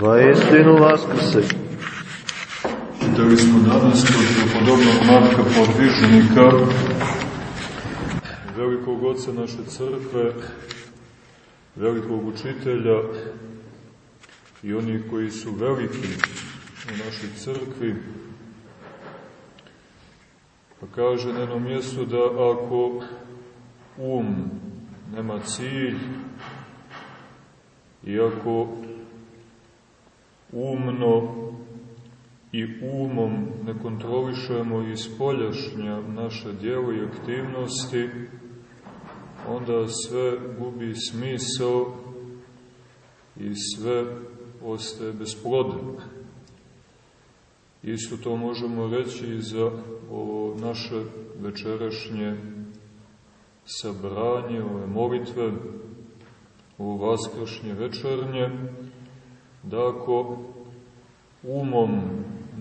Va istinu vaskrse. Čitali smo danas kod podobnog Marka Podvižnika, velikog oca naše crkve, velikog učitelja i onih koji su veliki u našoj crkvi, pa kaže na jednom mjestu da ako um nema cilj, i ako umno i umom ne kontrolišemo i spoljašnja naše djelo i aktivnosti, onda sve gubi smisao i sve ostaje besplodno. Isto to možemo reći i za ovo naše večerašnje sabranje, ove molitve, ovo vaskršnje večernje, da ako umom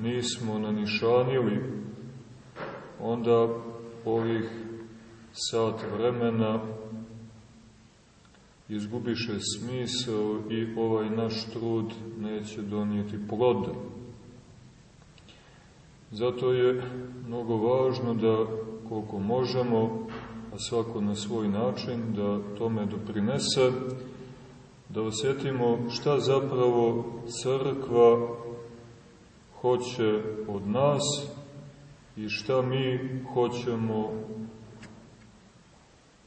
nismo nanišanili, onda ovih sat vremena izgubiše smisao i ovaj naš trud neće donijeti plod. Zato je mnogo važno da koliko možemo, a svako na svoj način, da tome doprinese, da osjetimo šta zapravo crkva hoće od nas i šta mi hoćemo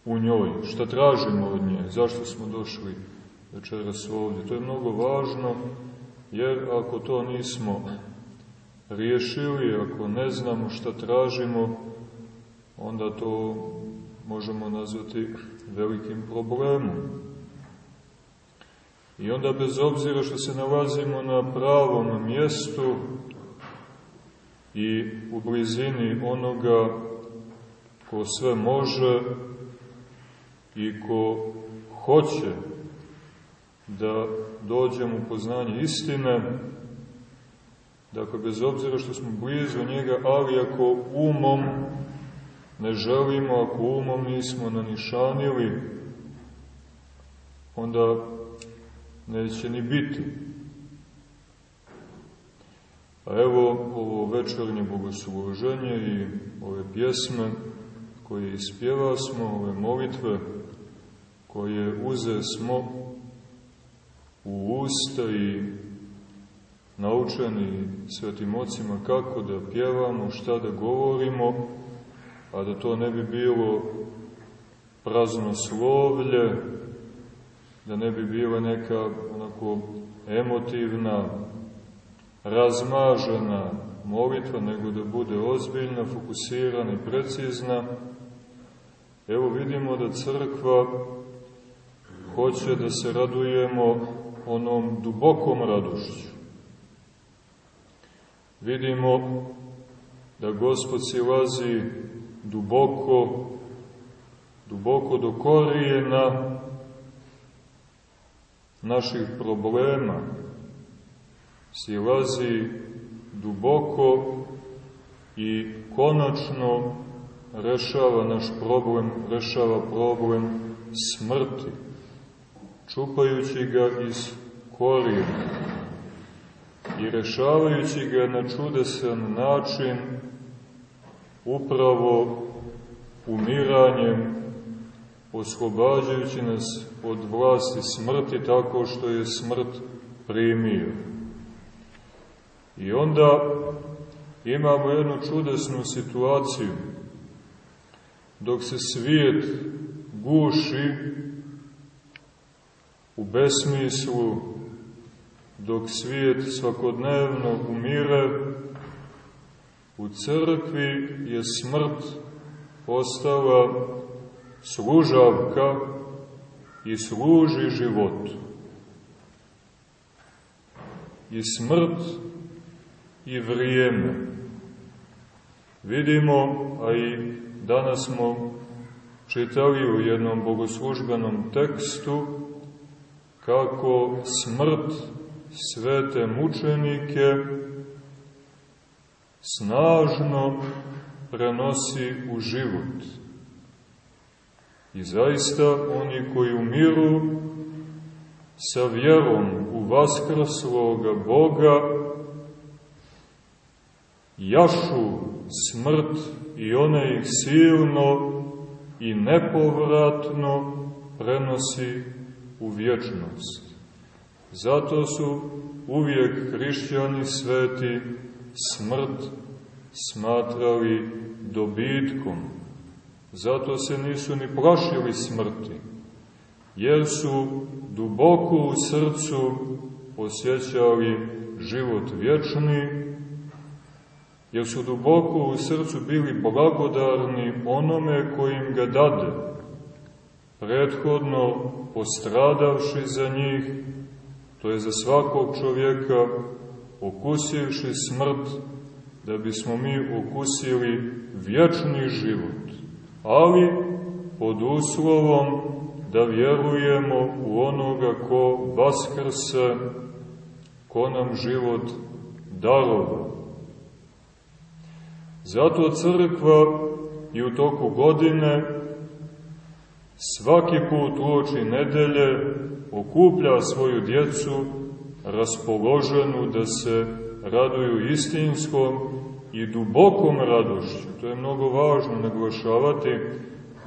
u njoj, šta tražimo od nje, zašto smo došli večeras ovdje. To je mnogo važno, jer ako to nismo riješili, ako ne znamo šta tražimo, onda to možemo nazvati velikim problemom. I onda bez obzira što se nalazimo na pravom mjestu i u blizini onoga ko sve može i ko hoće da dođemo u poznanje istine, dakle bez obzira što smo blizu njega, ali ako umom ne želimo, ako umom nismo nanišanili, onda neće ni biti. A evo ovo večernje bogosluženje i ove pjesme koje ispjeva smo, ove molitve koje uze smo u usta i naučeni svetim ocima kako da pjevamo, šta da govorimo, a da to ne bi bilo prazno slovlje, da ne bi bila neka onako emotivna, razmažena molitva, nego da bude ozbiljna, fokusirana i precizna. Evo vidimo da crkva hoće da se radujemo onom dubokom radošću. Vidimo da Gospod silazi duboko, duboko do korijena naših problema, silazi duboko i konačno rešava naš problem, rešava problem smrti, čupajući ga iz korijena i rešavajući ga na čudesan način upravo umiranjem, oslobađajući nas od vlasti smrti tako što je smrt primio. I onda imamo jednu čudesnu situaciju. Dok se svijet guši u besmislu, dok svijet svakodnevno umire, u crkvi je smrt postala služavka i služi životu. I smrt i vrijeme. Vidimo, a i danas smo čitali u jednom bogoslužbenom tekstu, kako smrt svete mučenike snažno prenosi u život I zaista oni koji umiru sa vjerom u vaskrsloga Boga jašu smrt i ona ih silno i nepovratno prenosi u vječnost. Zato su uvijek hrišćani sveti smrt smatrali dobitkom. Zato se nisu ni plašili smrti, jer su duboko u srcu osjećali život vječni, jer su duboko u srcu bili blagodarni onome kojim ga dade, prethodno postradavši za njih, to je za svakog čovjeka, okusivši smrt, da bismo mi okusili vječni život, ali pod uslovom da vjerujemo u onoga ko vaskrse, ko nam život darova. Zato crkva i u toku godine svaki put uoči nedelje okuplja svoju djecu raspoloženu da se raduju istinskom i dubokom radošću. To je mnogo važno naglašavati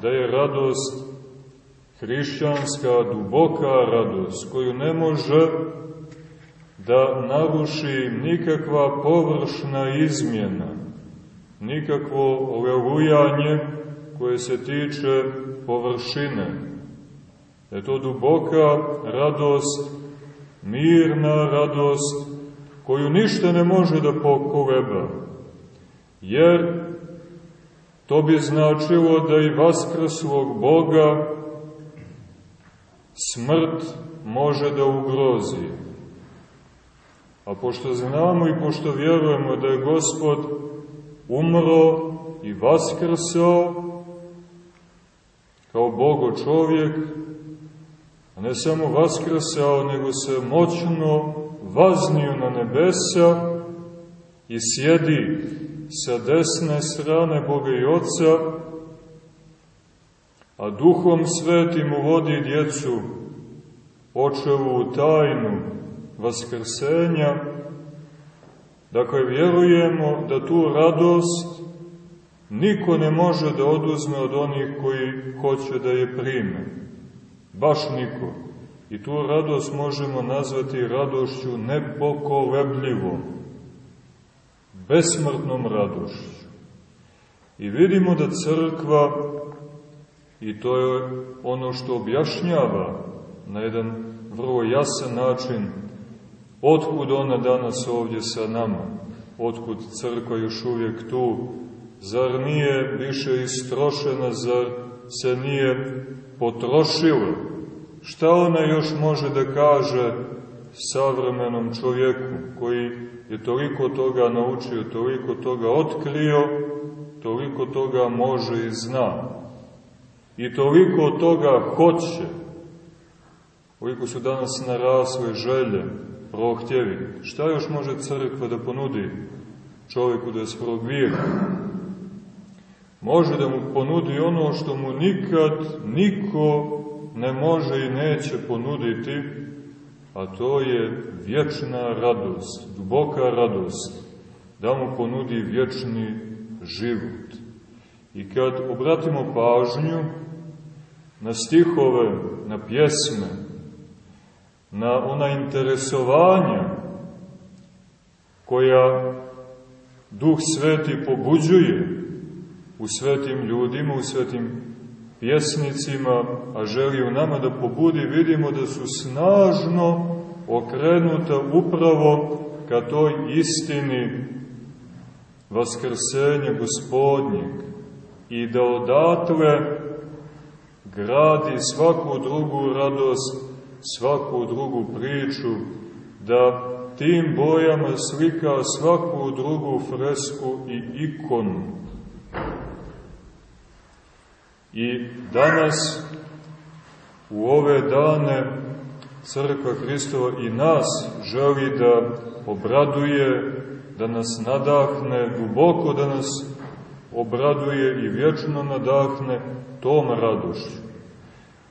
da je radost hrišćanska duboka radost koju ne može da naruši nikakva površna izmjena, nikakvo lelujanje koje se tiče površine. Da je to duboka radost, mirna radost, koju ništa ne može da pokoleba, jer to bi značilo da i vaskrslog Boga smrt može da ugrozi. A pošto znamo i pošto vjerujemo da je Gospod umro i vaskrsao kao Bogo čovjek, a ne samo vaskrsao, nego se moćno vaznio na nebesa i sjedi sa desne strane Boga i Otca, a Duhom Svetim uvodi djecu očevu tajnu vaskrsenja, dakle vjerujemo da tu radost niko ne može da oduzme od onih koji hoće da je prime. Baš niko. I tu radost možemo nazvati radošću nepokolebljivom, besmrtnom radošću. I vidimo da crkva, i to je ono što objašnjava na jedan vrlo jasan način, otkud ona danas ovdje sa nama, otkud crkva još uvijek tu, zar nije više istrošena, zar se nije potrošila, šta ona još može da kaže savremenom čovjeku koji je toliko toga naučio, toliko toga otkrio, toliko toga može i zna. I toliko toga hoće. Koliko su danas narasle želje, prohtjevi. Šta još može crkva da ponudi čovjeku da je svog vijeka? Može da mu ponudi ono što mu nikad niko ne može i neće ponuditi, a to je vječna radost, duboka radost, da mu ponudi vječni život. I kad obratimo pažnju na stihove, na pjesme, na ona interesovanja koja Duh Sveti pobuđuje u svetim ljudima, u svetim pjesnicima, a želi u nama da pobudi, vidimo da su snažno okrenuta upravo ka toj istini vaskrsenja gospodnjeg i da odatle gradi svaku drugu radost, svaku drugu priču, da tim bojama slika svaku drugu fresku i ikonu. I danas, u ove dane, Crkva Hristova i nas želi da obraduje, da nas nadahne, duboko da nas obraduje i vječno nadahne tom radošću.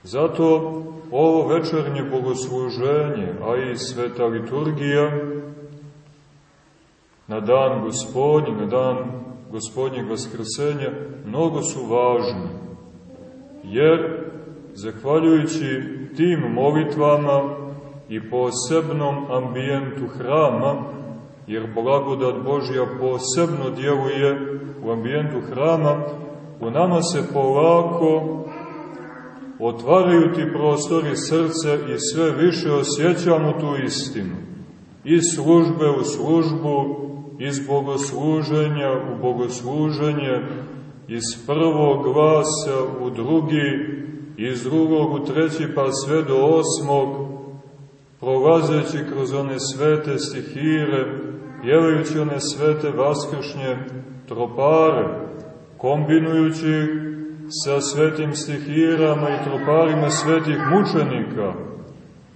Zato ovo večernje bogosluženje, a i sveta liturgija, na dan gospodnji, na dan gospodnjeg vaskrsenja, mnogo su važni. Jer, zahvaljujući tim molitvama i posebnom ambijentu hrama, jer blagodat Božja posebno djeluje u ambijentu hrama, u nama se polako otvaraju ti prostori srce i sve više osjećamo tu istinu. Iz službe u službu, iz bogosluženja u bogosluženje, iz prvog glasa u drugi, iz drugog u treći pa sve do osmog, prolazeći kroz one svete stihire, pjevajući one svete vaskršnje tropare, kombinujući sa svetim stihirama i troparima svetih mučenika,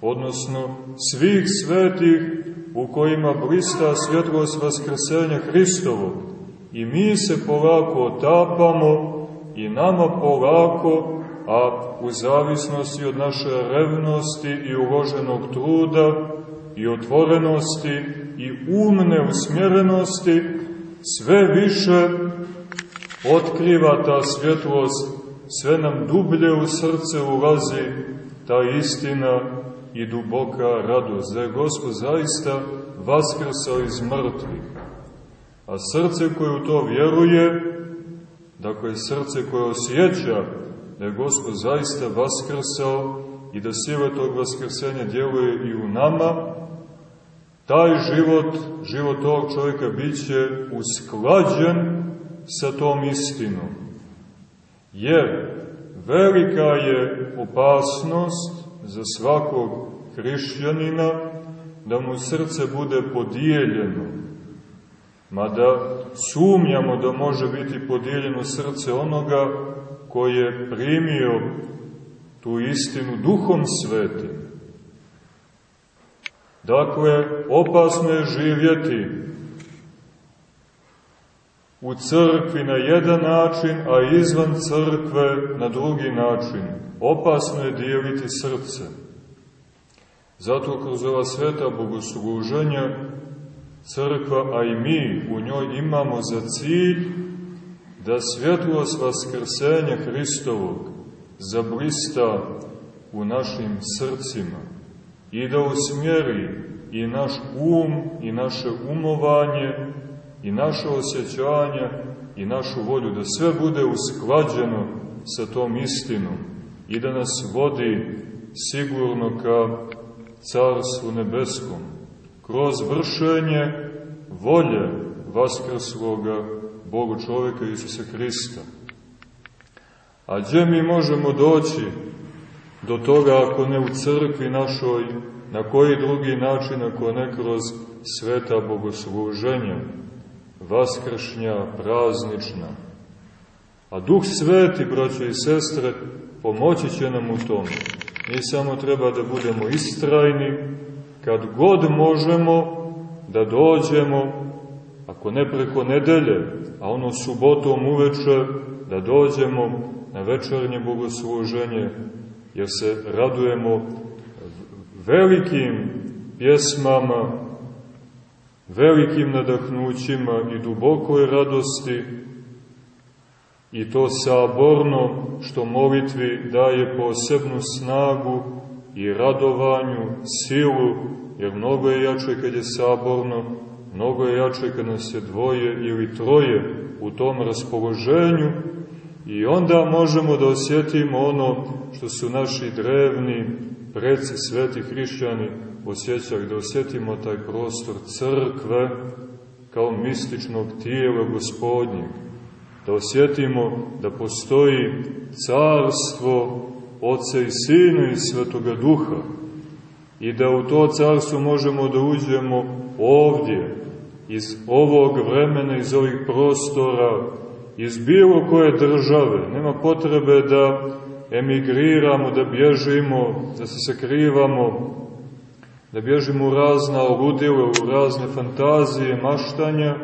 odnosno svih svetih u kojima blista svjetlost vaskrsenja Hristovog. I mi se polako otapamo i nama polako, a u zavisnosti od naše revnosti i uloženog truda i otvorenosti i umne usmjerenosti, sve više otkriva ta svjetlost, sve nam dublje u srce ulazi ta istina i duboka radost, da je Gospod zaista vaskrsao iz mrtvih. A srce koje u to vjeruje, dakle srce koje osjeća da je Gospod zaista vaskrsao i da sile tog vaskrsenja djeluje i u nama, taj život, život tog čovjeka bit će usklađen sa tom istinom. Jer velika je opasnost za svakog hrišćanina da mu srce bude podijeljeno, mada sumnjamo da može biti podijeljeno srce onoga koji je primio tu istinu duhom svetim. Dakle, opasno je živjeti u crkvi na jedan način, a izvan crkve na drugi način. Opasno je dijeliti srce. Zato kroz ova sveta bogosluženja crkva, a i mi u njoj imamo za cilj da svjetlost vaskrsenja Hristovog zablista u našim srcima i da usmjeri i naš um i naše umovanje i naše osjećanja i našu volju, da sve bude usklađeno sa tom istinom i da nas vodi sigurno ka Carstvu Nebeskom, kroz vršenje volje Vaskrsloga Bogu čoveka Isusa Hrista. A gdje mi možemo doći do toga ako ne u crkvi našoj, na koji drugi način ako ne kroz sveta bogosluženja, vaskršnja, praznična. A Duh Sveti, braćo i sestre, pomoći će nam u tom. Mi samo treba da budemo istrajni, kad god možemo da dođemo, ako ne preko nedelje, a ono subotom uveče, da dođemo na večernje bogosluženje, jer se radujemo velikim pjesmama, velikim nadahnućima i dubokoj radosti, i to saborno što molitvi daje posebnu snagu i radovanju, silu, jer mnogo je jače kad je saborno, mnogo je jače kad nas je dvoje ili troje u tom raspoloženju i onda možemo da osjetimo ono što su naši drevni preci sveti hrišćani osjećali, da osjetimo taj prostor crkve kao mističnog tijela gospodnjeg, da osjetimo da postoji carstvo Oca i Sina i Svetoga Duha i da u to carstvo možemo da uđemo ovdje, iz ovog vremena, iz ovih prostora, iz bilo koje države. Nema potrebe da emigriramo, da bježimo, da se sakrivamo, da bježimo u razna ludila, u razne fantazije, maštanja,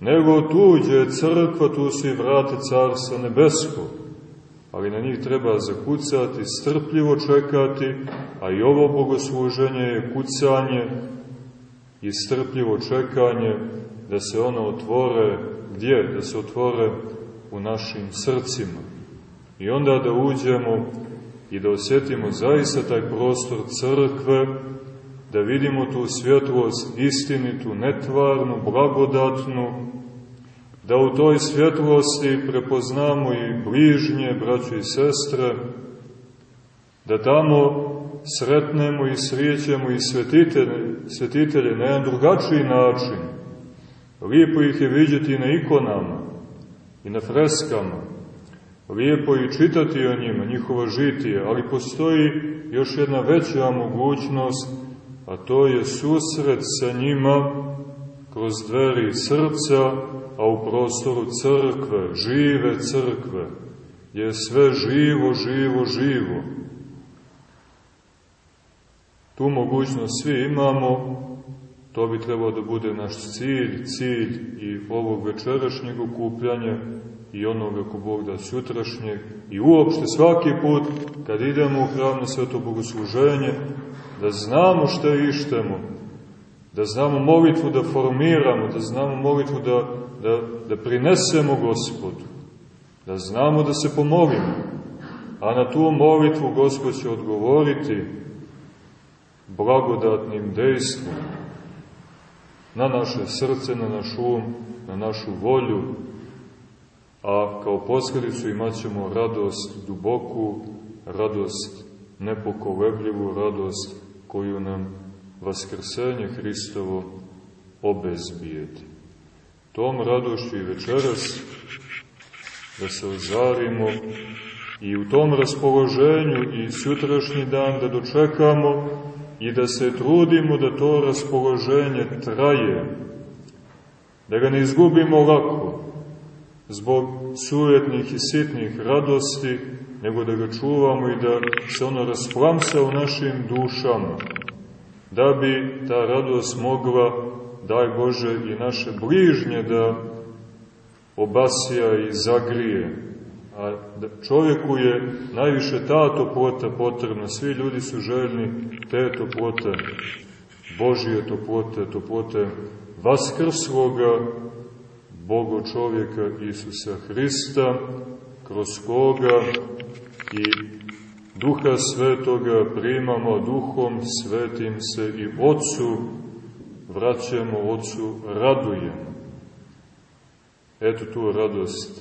nego tuđe crkva, tu su i vrate Carstva Nebesko. Ali na njih treba zakucati, strpljivo čekati, a i ovo bogosluženje je kucanje i strpljivo čekanje da se ono otvore, gdje? Da se otvore u našim srcima. I onda da uđemo i da osjetimo zaista taj prostor crkve, da vidimo tu svjetlost istinitu, netvarnu, blagodatnu, da u toj svjetlosti prepoznamo i bližnje, braćo i sestre, da tamo sretnemo i srijećemo i svetitelje, svetitelje na jedan drugačiji način. Lijepo ih je vidjeti na ikonama i na freskama, lijepo i čitati o njima, njihova žitije, ali postoji još jedna veća mogućnost, a to je susret sa njima kroz dveri srca, a u prostoru crkve, žive crkve, je sve živo, živo, živo. Tu mogućnost svi imamo, to bi trebalo da bude naš cilj, cilj i ovog večerašnjeg okupljanja, i onog, ako Bog da, sutrašnjeg i uopšte svaki put kad idemo u hram na sveto bogosluženje, da znamo šta ištemo, da znamo molitvu da formiramo, da znamo molitvu da, da, da prinesemo gospodu, da znamo da se pomolimo, a na tu molitvu Gospod će odgovoriti blagodatnim dejstvom na naše srce, na naš um, na našu volju, a kao posledicu imat ćemo radost duboku, radost nepokolebljivu, radost koju nam Vaskrsenje Hristovo obezbijeti. Tom radošću i večeras da se ozarimo i u tom raspoloženju i sutrašnji dan da dočekamo i da se trudimo da to raspoloženje traje, da ga ne izgubimo lako, zbog sujetnih i sitnih radosti, nego da ga čuvamo i da se ono rasplamsa u našim dušama, da bi ta radost mogla, daj Bože, i naše bližnje da obasija i zagrije. A da čovjeku je najviše ta toplota potrebna, svi ljudi su željni te toplote, Božije toplote, toplote vaskrsloga Bogo čovjeka Isusa Hrista, kroz koga i Duha Svetoga primamo Duhom Svetim se i Otcu vraćamo, Otcu radujemo. Eto tu radost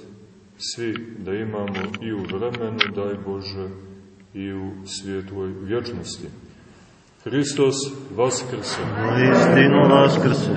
svi da imamo i u vremenu, daj Bože, i u svijetloj vječnosti. Hristos Vaskrse. Istinu Vaskrse.